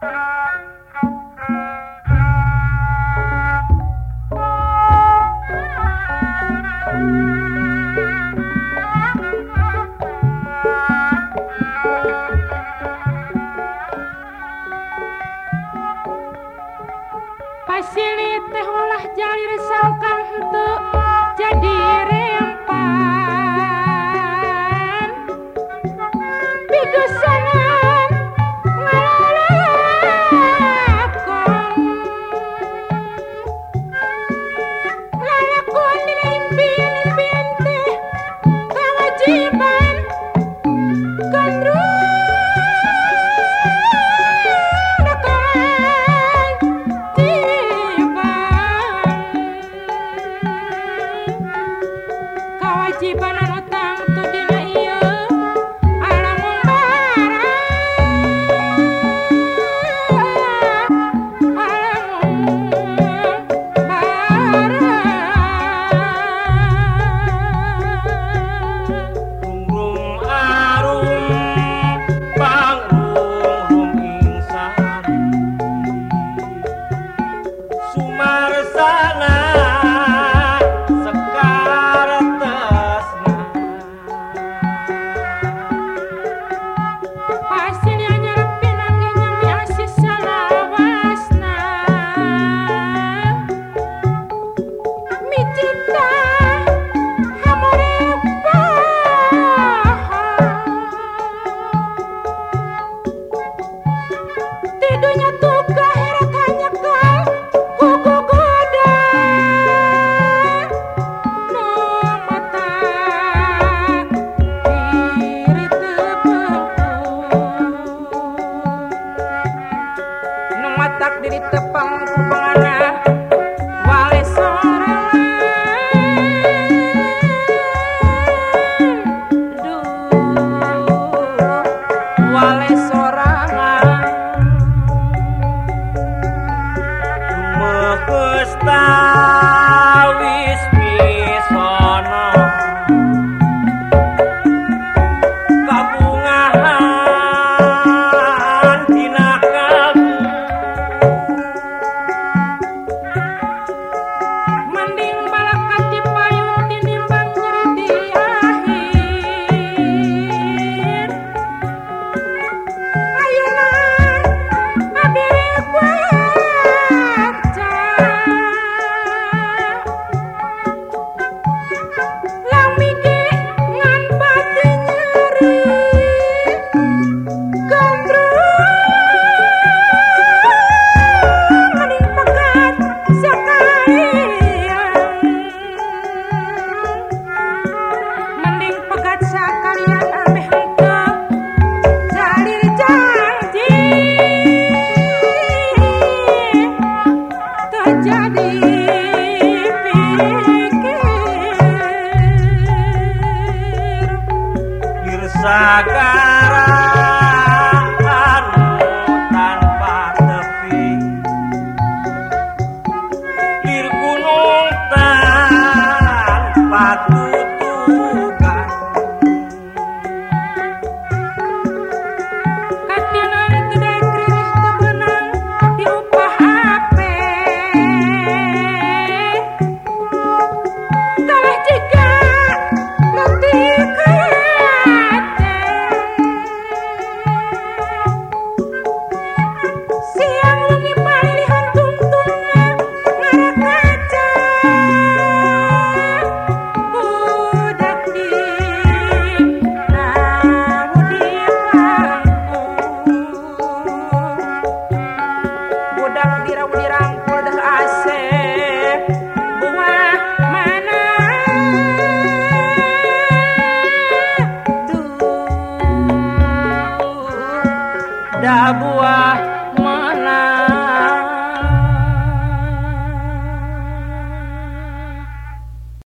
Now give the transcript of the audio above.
Pasili teh olah jalir salkang henteu jadi rempah Chipan matak diri tepang kupengarah wale sorangan duh wale sorangan. Mekes tawis dipikir dirasakan ada buah mana?